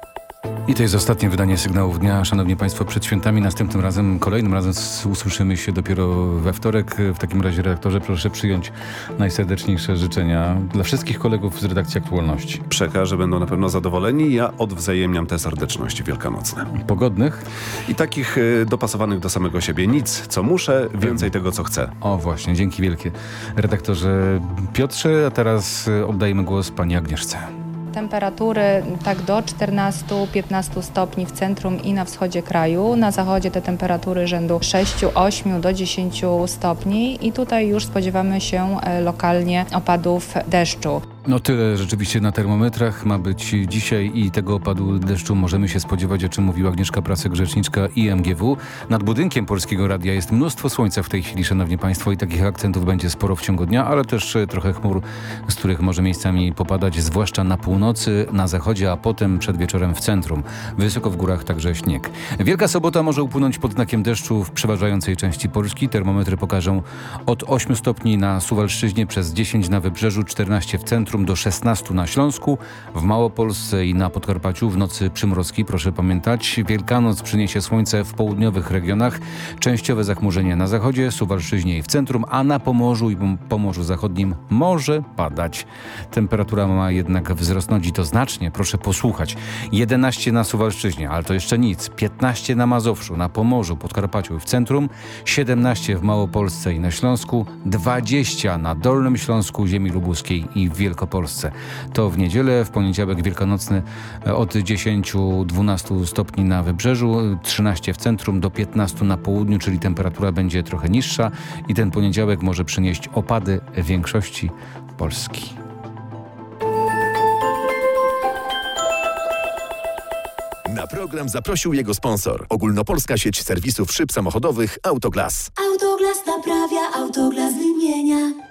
I to jest ostatnie wydanie sygnałów dnia. Szanowni Państwo, przed świętami następnym razem, kolejnym razem usłyszymy się dopiero we wtorek. W takim razie, redaktorze, proszę przyjąć najserdeczniejsze życzenia dla wszystkich kolegów z redakcji aktualności. Przekażę, będą na pewno zadowoleni. Ja odwzajemniam te serdeczności wielkanocne. Pogodnych? I takich y, dopasowanych do samego siebie. Nic, co muszę, więcej tego, co chcę. O właśnie, dzięki wielkie. Redaktorze Piotrze, a teraz y, oddajemy głos pani Agnieszce. Temperatury tak do 14-15 stopni w centrum i na wschodzie kraju. Na zachodzie te temperatury rzędu 6-8 do 10 stopni i tutaj już spodziewamy się e, lokalnie opadów deszczu. No tyle rzeczywiście na termometrach ma być dzisiaj i tego opadu deszczu możemy się spodziewać, o czym mówiła Agnieszka Prasek, rzeczniczka IMGW. Nad budynkiem Polskiego Radia jest mnóstwo słońca w tej chwili, szanowni państwo, i takich akcentów będzie sporo w ciągu dnia, ale też trochę chmur, z których może miejscami popadać, zwłaszcza na północy, na zachodzie, a potem przed wieczorem w centrum. Wysoko w górach także śnieg. Wielka Sobota może upłynąć pod znakiem deszczu w przeważającej części Polski. Termometry pokażą od 8 stopni na Suwalszczyźnie, przez 10 na Wybrzeżu, 14 w centrum, do 16 na Śląsku, w Małopolsce i na Podkarpaciu w nocy przymrozki, proszę pamiętać. Wielkanoc przyniesie słońce w południowych regionach, częściowe zachmurzenie na zachodzie, Suwalszczyźnie i w centrum, a na Pomorzu i Pomorzu Zachodnim może padać. Temperatura ma jednak wzrosnąć i to znacznie, proszę posłuchać. 11 na Suwalszczyźnie, ale to jeszcze nic. 15 na Mazowszu, na Pomorzu, Podkarpaciu i w centrum, 17 w Małopolsce i na Śląsku, 20 na Dolnym Śląsku, ziemi lubuskiej i w Wielkopolsce. To w niedzielę, w poniedziałek wielkanocny e, od 10-12 stopni na wybrzeżu, 13 w centrum do 15 na południu, czyli temperatura będzie trochę niższa i ten poniedziałek może przynieść opady w większości Polski. Na program zaprosił jego sponsor. Ogólnopolska sieć serwisów szyb samochodowych Autoglas. Autoglas naprawia, autoglas wymienia.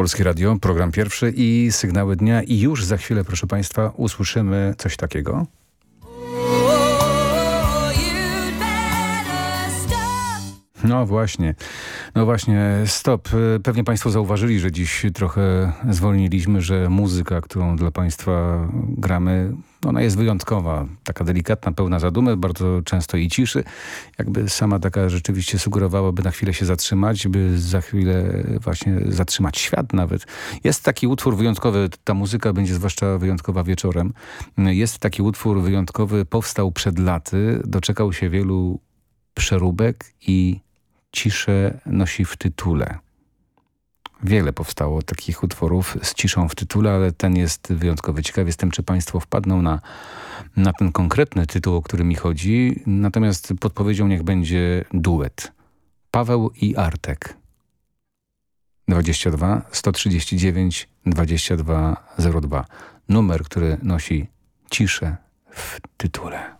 Polskie Radio, program pierwszy i sygnały dnia i już za chwilę, proszę Państwa, usłyszymy coś takiego. No właśnie, no właśnie, stop. Pewnie Państwo zauważyli, że dziś trochę zwolniliśmy, że muzyka, którą dla Państwa gramy, ona jest wyjątkowa, taka delikatna, pełna zadumy, bardzo często i ciszy. Jakby sama taka rzeczywiście sugerowała, by na chwilę się zatrzymać, by za chwilę właśnie zatrzymać świat nawet. Jest taki utwór wyjątkowy, ta muzyka będzie zwłaszcza wyjątkowa wieczorem. Jest taki utwór wyjątkowy, powstał przed laty, doczekał się wielu przeróbek i ciszę nosi w tytule. Wiele powstało takich utworów z ciszą w tytule, ale ten jest wyjątkowy. Ciekaw jestem, czy Państwo wpadną na, na ten konkretny tytuł, o który mi chodzi. Natomiast podpowiedzią niech będzie duet. Paweł i Artek. 22 139 2202. Numer, który nosi ciszę w tytule.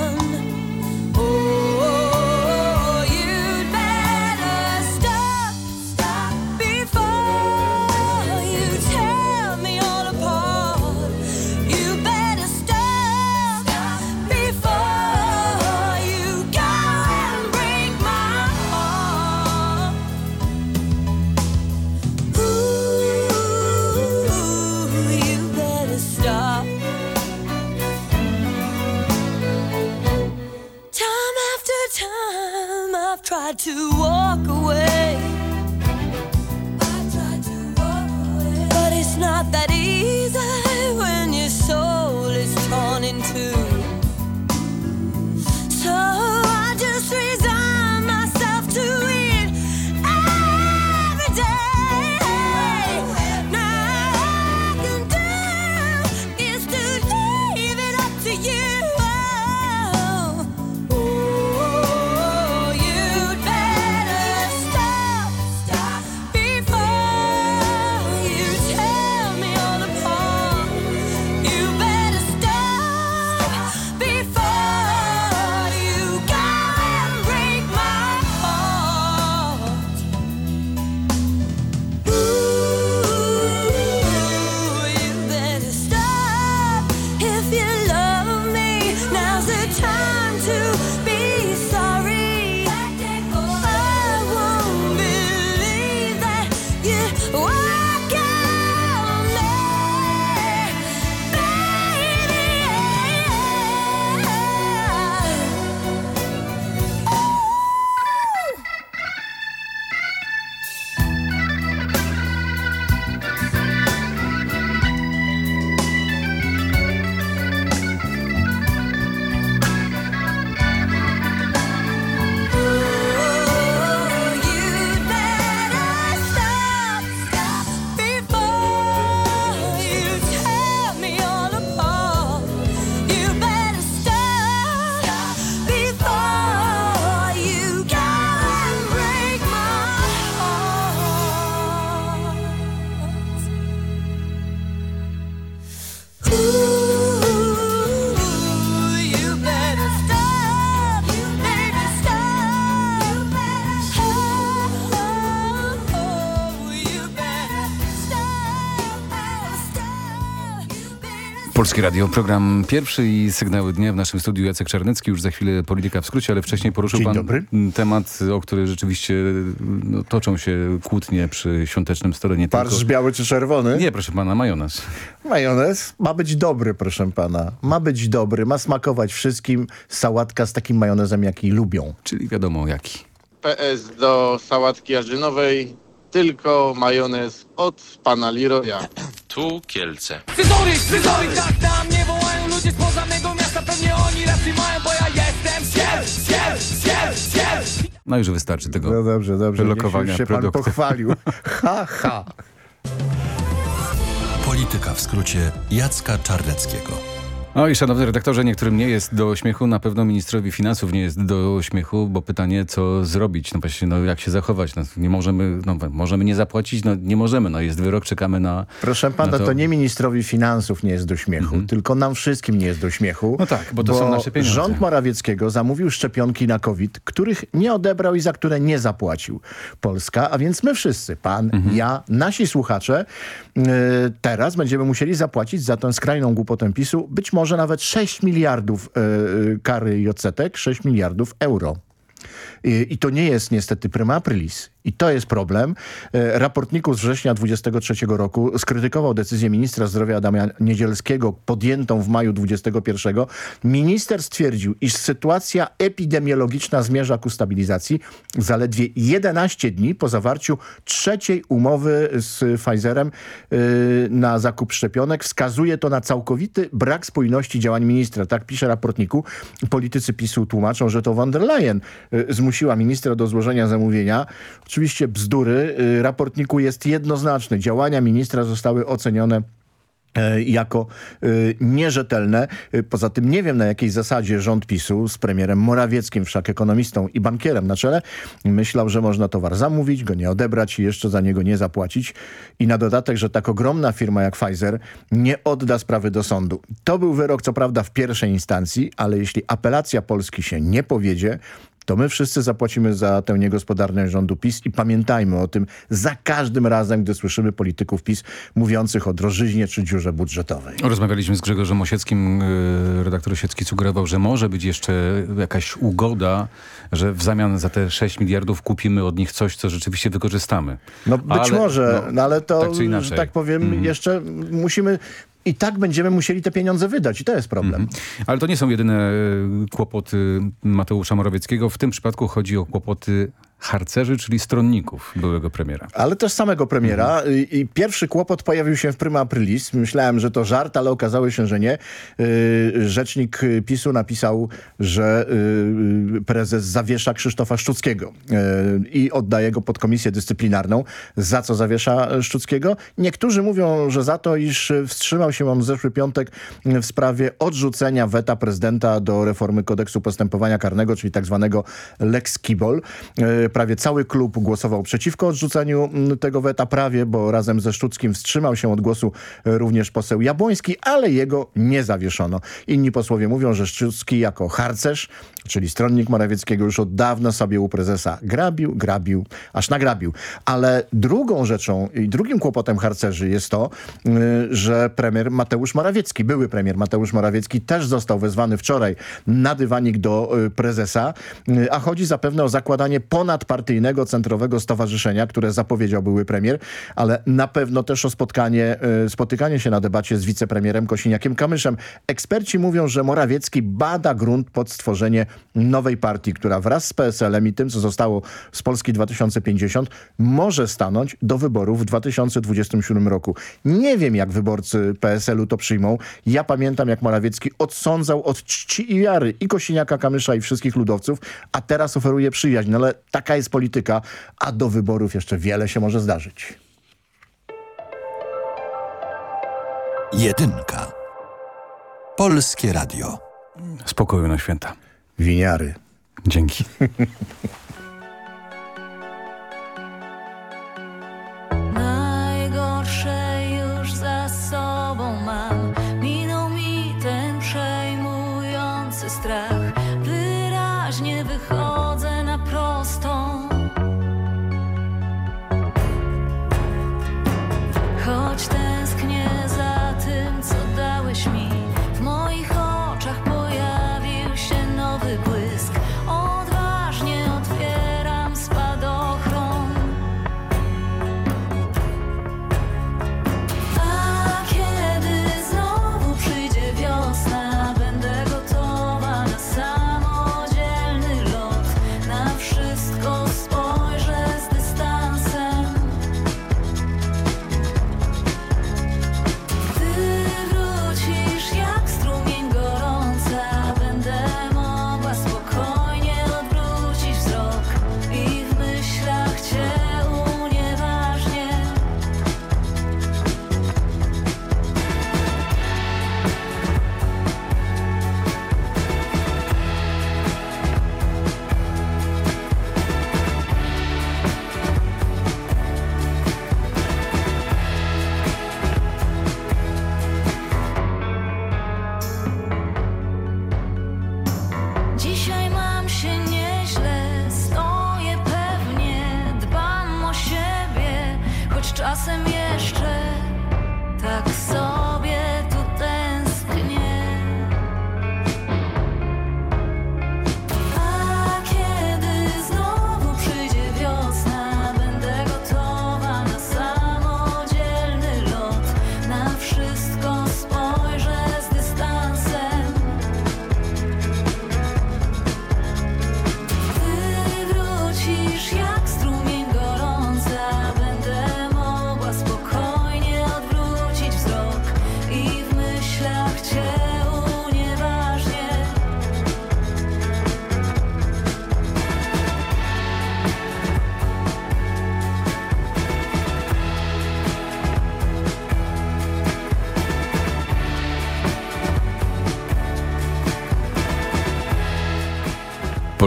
Polskie Radio, program pierwszy i sygnały dnia w naszym studiu Jacek Czarnecki, już za chwilę polityka w skrócie, ale wcześniej poruszył Dzień pan dobry. temat, o który rzeczywiście no, toczą się kłótnie przy świątecznym stole. Nie Farsz tylko... biały czy czerwony? Nie, proszę pana, majonez. Majonez ma być dobry, proszę pana. Ma być dobry, ma smakować wszystkim. Sałatka z takim majonezem, jaki lubią. Czyli wiadomo jaki. PS do sałatki jarzynowej, tylko majonez od pana Leroya. Tu Kielce. Scyzoryk, scyzoryk, tak na mnie wołają ludzie spoza mego miasta Pewnie oni rację mają, bo ja jestem No już wystarczy tego No dobrze, dobrze. Niech się pan produktu. pochwalił. ha, ha. Polityka w skrócie Jacka Czarneckiego. No i szanowny redaktorze, niektórym nie jest do śmiechu, na pewno ministrowi finansów nie jest do śmiechu, bo pytanie, co zrobić? No właśnie, no jak się zachować? No, nie możemy, no możemy nie zapłacić? No nie możemy, no jest wyrok, czekamy na... Proszę pana, na to... nie ministrowi finansów nie jest do śmiechu, tylko nam wszystkim nie jest do śmiechu. No tak, bo to są nasze pieniądze. Rząd Morawieckiego zamówił szczepionki na COVID, których nie odebrał i za które nie zapłacił Polska, a więc my wszyscy, pan, ja, nasi słuchacze, yy, teraz będziemy musieli zapłacić za tę skrajną głupotę PiSu być może nawet 6 miliardów yy, kary i odsetek, 6 miliardów euro. I, I to nie jest niestety prima aprilis. I to jest problem. E, Raportniku z września 23 roku skrytykował decyzję ministra zdrowia Adama Niedzielskiego podjętą w maju 21. Minister stwierdził, iż sytuacja epidemiologiczna zmierza ku stabilizacji zaledwie 11 dni po zawarciu trzeciej umowy z Pfizerem e, na zakup szczepionek. Wskazuje to na całkowity brak spójności działań ministra. Tak pisze raportniku. Politycy PiSu tłumaczą, że to von der Leyen e, zmusiła ministra do złożenia zamówienia. Oczywiście bzdury. Y, Raportniku jest jednoznaczny. Działania ministra zostały ocenione e, jako y, nierzetelne. Y, Poza tym nie wiem na jakiej zasadzie rząd PiSu z premierem Morawieckim, wszak ekonomistą i bankierem na czele, myślał, że można towar zamówić, go nie odebrać i jeszcze za niego nie zapłacić. I na dodatek, że tak ogromna firma jak Pfizer nie odda sprawy do sądu. To był wyrok co prawda w pierwszej instancji, ale jeśli apelacja Polski się nie powiedzie, to my wszyscy zapłacimy za tę niegospodarność rządu PiS i pamiętajmy o tym za każdym razem, gdy słyszymy polityków PiS mówiących o drożyźnie czy dziurze budżetowej. Rozmawialiśmy z Grzegorzem Osieckim, y, redaktor Osiecki sugerował, że może być jeszcze jakaś ugoda, że w zamian za te 6 miliardów kupimy od nich coś, co rzeczywiście wykorzystamy. No być Ale, może, no, ale to, tak tak powiem, Mhm. jeszcze musimy i tak będziemy musieli te pieniądze wydać i to jest problem. Mhm. Ale to nie są jedyne e, kłopoty Mateusza Morawieckiego. W tym przypadku chodzi o kłopoty harcerzy, czyli stronników byłego premiera. Ale też samego premiera. I, I pierwszy kłopot pojawił się w Prima Aprilis. Myślałem, że to żart, ale okazało się, że nie. Yy, Rzecznik PiSu napisał, że yy, prezes zawiesza Krzysztofa Szczuckiego i oddaje go pod komisję dyscyplinarną. Za co zawiesza Szczuckiego? Niektórzy mówią, że za to, iż wstrzymał się on w zeszły piątek w sprawie odrzucenia weta prezydenta do reformy kodeksu postępowania karnego, czyli tak zwanego Lex Kibol. Prawie cały klub głosował przeciwko odrzuceniu mm, tego weta, prawie, bo razem ze Szczuckim wstrzymał się od głosu również poseł Jabłoński, ale jego nie zawieszono. Inni posłowie mówią, że Szczucki jako harcerz, czyli stronnik Morawieckiego już od dawna sobie u prezesa grabił, grabił, aż nagrabił. Ale drugą rzeczą i drugim kłopotem harcerzy jest to, że premier Mateusz Morawiecki, były premier Mateusz Morawiecki też został wezwany wczoraj na dywanik do prezesa, a chodzi zapewne o zakładanie ponadpartyjnego centrowego stowarzyszenia, które zapowiedział były premier, ale na pewno też o spotkanie, spotykanie się na debacie z wicepremierem Kosiniakiem-Kamyszem. Eksperci mówią, że Morawiecki bada grunt pod stworzenie nowej partii, która wraz z PSL-em i tym, co zostało z Polski 2050, może stanąć do wyborów w 2027 roku. Nie wiem, jak wyborcy PSL-u to przyjmą. Ja pamiętam, jak Morawiecki odsądzał od czci i wiary i Kosiniaka-Kamysza i wszystkich ludowców, a teraz oferuje przyjaźń. No ale taka jest polityka, a do wyborów jeszcze wiele się może zdarzyć. Jedynka. Polskie Radio. Spokoju na święta. Winiary. Dzięki.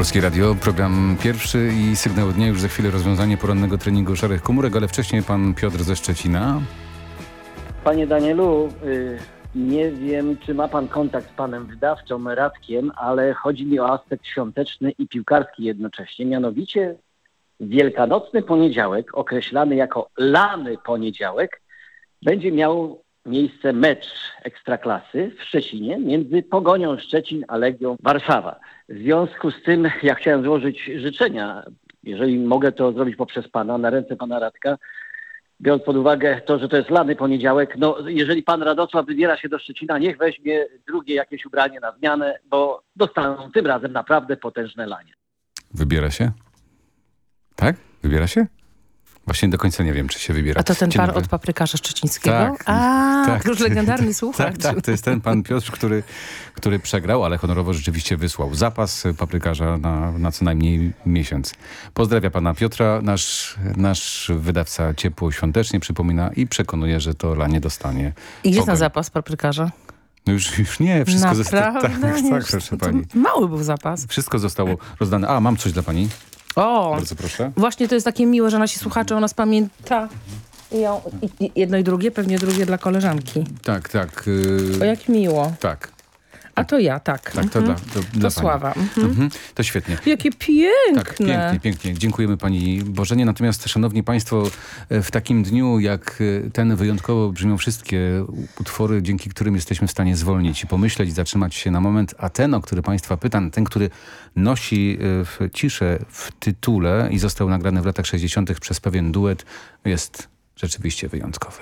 Polskie Radio, program pierwszy i sygnał dnia już za chwilę rozwiązanie porannego treningu szarych komórek, ale wcześniej pan Piotr ze Szczecina. Panie Danielu, y, nie wiem, czy ma pan kontakt z panem wydawcą Radkiem, ale chodzi mi o aspekt świąteczny i piłkarski jednocześnie. Mianowicie wielkanocny poniedziałek, określany jako lany poniedziałek, będzie miał miejsce mecz ekstraklasy w Szczecinie między Pogonią Szczecin a Legią Warszawa. W związku z tym ja chciałem złożyć życzenia, jeżeli mogę to zrobić poprzez pana, na ręce pana Radka, biorąc pod uwagę to, że to jest lany poniedziałek, no jeżeli pan Radosław wybiera się do Szczecina, niech weźmie drugie jakieś ubranie na zmianę, bo dostaną tym razem naprawdę potężne lanie. Wybiera się? Tak? Wybiera się? Właśnie do końca nie wiem, czy się wybiera. A to ten Dzień pan dobry. od paprykarza szczecińskiego? Tak. A, tak. już legendarny słuchacz. Tak, tak, to jest ten pan Piotr, który, który przegrał, ale honorowo rzeczywiście wysłał zapas paprykarza na, na co najmniej miesiąc. Pozdrawia pana Piotra, nasz, nasz wydawca ciepło świątecznie przypomina i przekonuje, że to lanie dostanie. I gdzie jest na zapas paprykarza? No już, już nie, wszystko zostało. Tak, tak, proszę pani. Mały był zapas. Wszystko zostało rozdane. A, mam coś dla pani. O, Bardzo proszę. właśnie to jest takie miłe, że nasi słuchacze o nas pamięta. Ją, jedno i drugie, pewnie drugie dla koleżanki. Tak, tak. Yy, O, jak miło. tak. A to ja, tak. Tak, to Mhm. dla, to, dla To Sława. Mhm. Mhm. To świetnie. Jakie piękne. Tak, pięknie, pięknie. Dziękujemy Pani Bożenie. Natomiast, Szanowni Państwo, e, w takim dniu jak e, ten wyjątkowo brzmią wszystkie utwory, dzięki którym jesteśmy w stanie zwolnić i pomyśleć, zatrzymać się na moment, a ten, o który Państwa pytam, ten, który nosi e, w ciszę w tytule i został nagrany w latach 60. przez pewien duet, jest rzeczywiście wyjątkowy.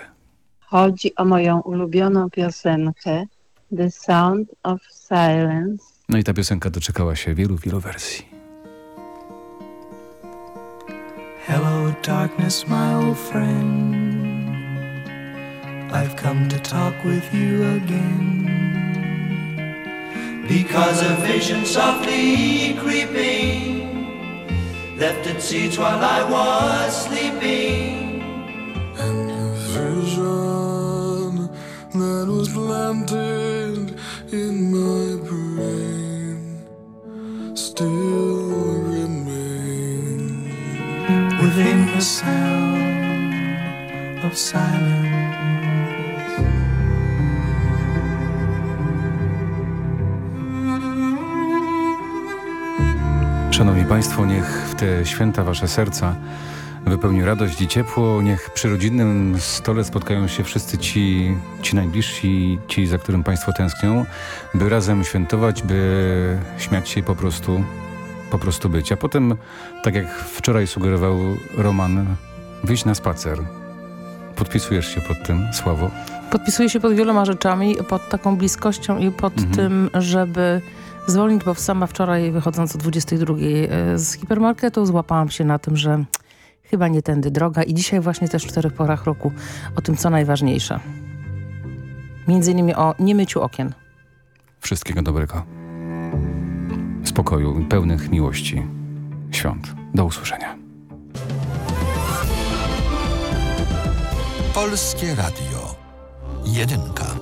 Chodzi o moją ulubioną piosenkę The Sound of Silence. No i ta piosenka doczekała się wielu, wielu wersji. Hello, darkness, my old friend. I've come to talk with you again. Because a vision softly creeping left its seeds while I was sleeping. vision that was planted Szanowni Państwo, niech w te święta Wasze serca wypełni radość i ciepło. Niech przy rodzinnym stole spotkają się wszyscy ci, ci najbliżsi, ci, za którym Państwo tęsknią, by razem świętować, by śmiać się i po prostu, po prostu być. A potem, tak jak wczoraj sugerował Roman, wyjść na spacer. Podpisujesz się pod tym, Sławo? Podpisuję się pod wieloma rzeczami, pod taką bliskością i pod Mhm. tym, żeby zwolnić, bo sama wczoraj wychodząc o 22 e, z hipermarketu złapałam się na tym, że chyba nie tędy droga i dzisiaj właśnie też w czterech porach roku o tym, co najważniejsze. Między innymi o niemyciu okien. Wszystkiego dobrego. Spokoju i pełnych miłości. Świąt. Do usłyszenia. Polskie Radio. Jedynka.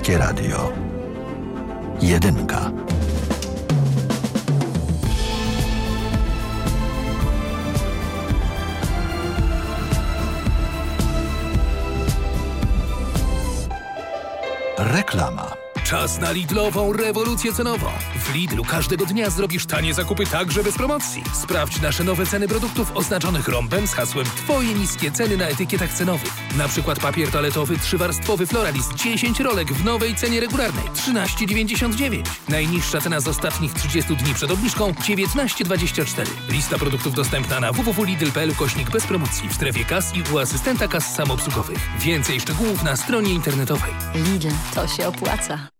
Polskie Radio. Jedynka. Reklama. Czas na Lidlową rewolucję cenową. W Lidlu każdego dnia zrobisz tanie zakupy także bez promocji. Sprawdź nasze nowe ceny produktów oznaczonych rąbem z hasłem Twoje niskie ceny na etykietach cenowych. Na przykład papier toaletowy trzywarstwowy Floralist 10 rolek w nowej cenie regularnej 13,99. Najniższa cena z ostatnich 30 dni przed obniżką 19,24. Lista produktów dostępna na www.lidl.pl kośnik bez promocji w strefie kas i u asystenta kas samoobsługowych. Więcej szczegółów na stronie internetowej. Lidl, to się opłaca.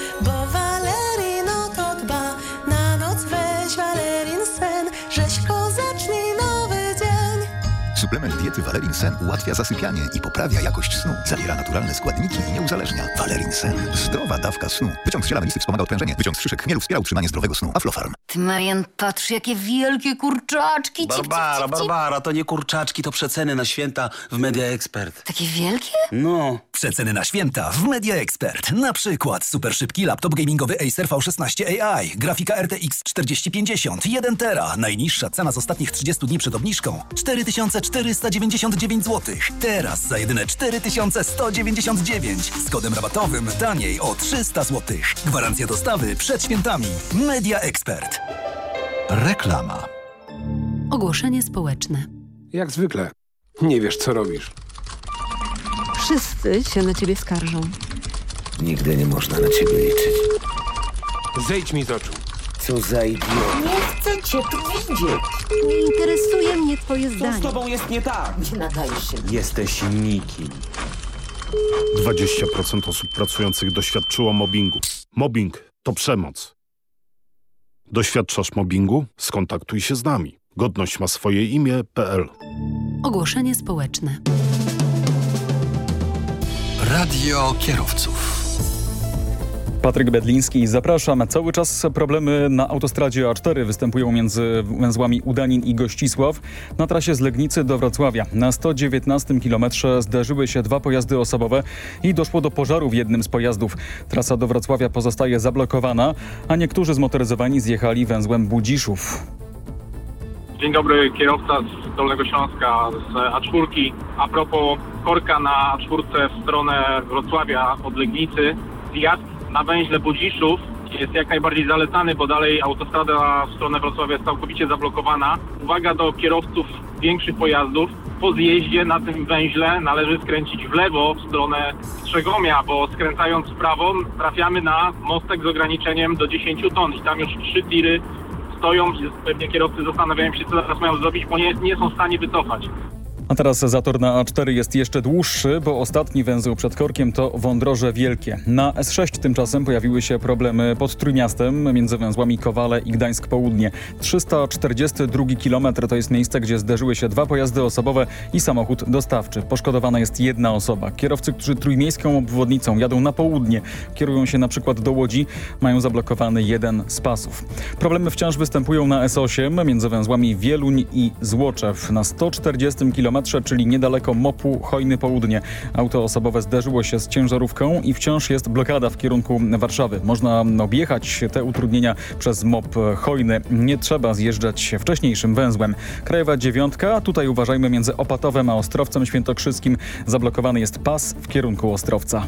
Suplement diety Valerin Sen ułatwia zasypianie i poprawia jakość snu. Zawiera naturalne składniki i nie uzależnia. Valerin Sen. Zdrowa dawka snu. Wyciąg z ziela melisy wspomaga odprężenie. Wyciąg z szyszek chmielu wspiera utrzymanie zdrowego snu. Aflofarm. Ty, Marian, patrz, jakie wielkie kurczaczki. Cip, cip, Barbara, cip, cip. Barbara, to nie kurczaczki, to przeceny na święta w Media Expert. Takie wielkie? No. Przeceny na święta w Media Expert. Na przykład super szybki laptop gamingowy Acer V16 AI, grafika RTX 4050, 1 tera. Najniższa cena z ostatnich 30 dni przed obniżką 4499 zł. Teraz za jedyne 4199 z kodem rabatowym taniej o 300 zł. Gwarancja dostawy przed świętami. Media Expert. Reklama. Ogłoszenie społeczne. Jak zwykle. Nie wiesz, co robisz. Wszyscy się na ciebie skarżą. Nigdy nie można na ciebie liczyć. Zejdź mi z oczu. Co za idiot. Nie chcę cię tu widzieć. Nie interesuje mnie twoje Co zdanie. z tobą jest nie tak? Nie nadajesz się. Jesteś nikim. 20% osób pracujących doświadczyło mobbingu. Mobbing to przemoc. Doświadczasz mobbingu? Skontaktuj się z nami. Godność ma swoje imię.pl Ogłoszenie społeczne. Radio kierowców. Patryk Bedliński, zapraszam. Cały czas problemy na autostradzie A4 występują między węzłami Udanin i Gościsław. Na trasie z Legnicy do Wrocławia na 119 km zderzyły się dwa pojazdy osobowe i doszło do pożaru w jednym z pojazdów. Trasa do Wrocławia pozostaje zablokowana, a niektórzy zmotoryzowani zjechali węzłem Budziszów. Dzień dobry, kierowca z Dolnego Śląska, z A4. A propos korka na A4 w stronę Wrocławia od Legnicy, zjazd na węźle Budziszów jest jak najbardziej zalecany, bo dalej autostrada w stronę Wrocławia jest całkowicie zablokowana. Uwaga do kierowców większych pojazdów. Po zjeździe na tym węźle należy skręcić w lewo w stronę Strzegomia, bo skręcając w prawo trafiamy na mostek z ograniczeniem do 10 ton i tam już trzy tiry stoją, pewnie kierowcy zastanawiają się, co teraz mają zrobić, bo nie, nie są w stanie wycofać. A teraz zator na A4 jest jeszcze dłuższy, bo ostatni węzeł przed korkiem to Wądroże Wielkie. Na S6 tymczasem pojawiły się problemy pod Trójmiastem między węzłami Kowale i Gdańsk Południe. 342 km to jest miejsce, gdzie zderzyły się dwa pojazdy osobowe i samochód dostawczy. Poszkodowana jest jedna osoba. Kierowcy, którzy trójmiejską obwodnicą jadą na południe, kierują się na przykład do Łodzi, mają zablokowany jeden z pasów. Problemy wciąż występują na S8 między węzłami Wieluń i Złoczew. Na 140 km kilometrze, czyli niedaleko MOP-u Hojny Południe. Auto osobowe zderzyło się z ciężarówką i wciąż jest blokada w kierunku Warszawy. Można objechać te utrudnienia przez MOP Hojny. Nie trzeba zjeżdżać wcześniejszym węzłem. Krajowa dziewiątka, tutaj uważajmy między Opatowem a Ostrowcem Świętokrzyskim. Zablokowany jest pas w kierunku Ostrowca.